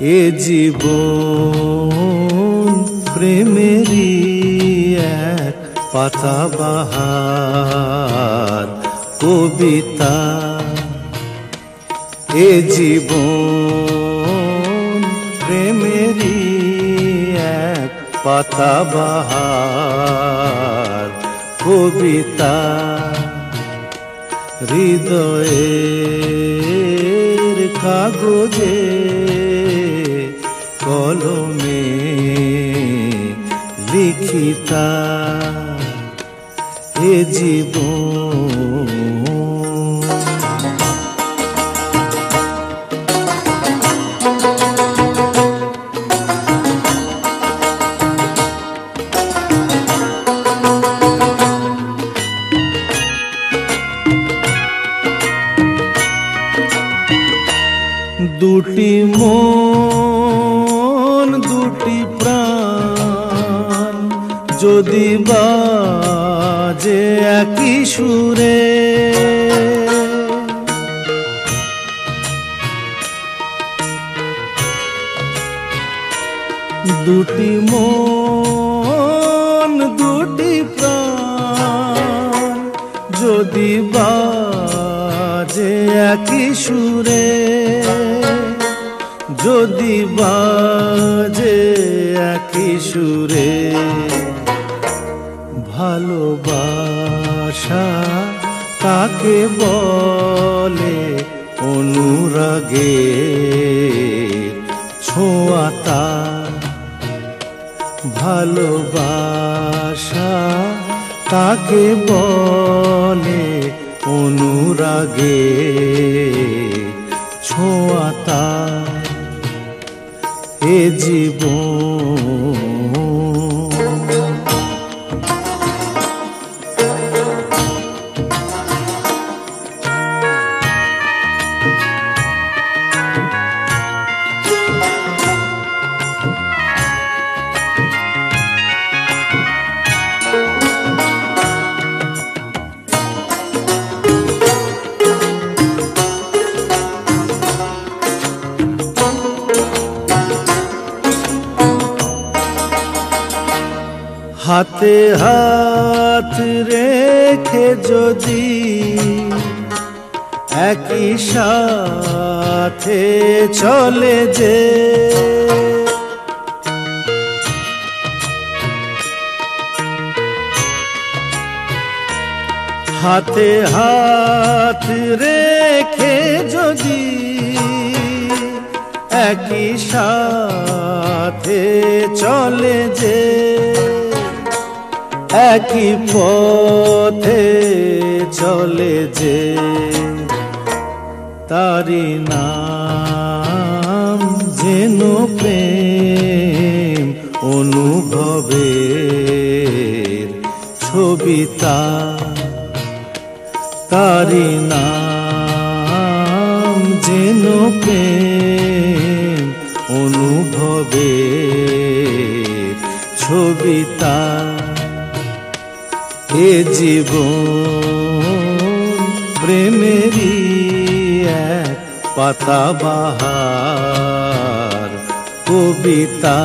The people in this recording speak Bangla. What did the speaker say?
এ জীবন প্রেমেরই এক পাতা বাহার কবিতা। এ জীবন প্রেমেরই এক পাতা বাহার কবিতা। হৃদয়ের কাগজে কলমে লিখিতা। এ জীবন। দুটি মন যদি বাজে একই সুরে। দুটি মন দুটি প্রাণ যদি বাজে একই সুরে। যদি বাজে একই সুরে ভালোবাসা তাকে বলে? অনুরাগে ছোঁয়াতা ভালোবাসা তাকে বলে? অনুরাগে ছোঁয়াতা এ জীবন। হাতে হাত রেখে যদি একই সাথে চলে যে। হাতে হাত রেখে যদি একই সাথে চলে যে। একই পথে চলে যে তারি নাম যেন প্রেম অনুভবে ছবিতা তারি নাম যেন প্রেম অনুভবে ছবিতা এ জীবন প্রেমেরই এক পাতা বাহার কবিতা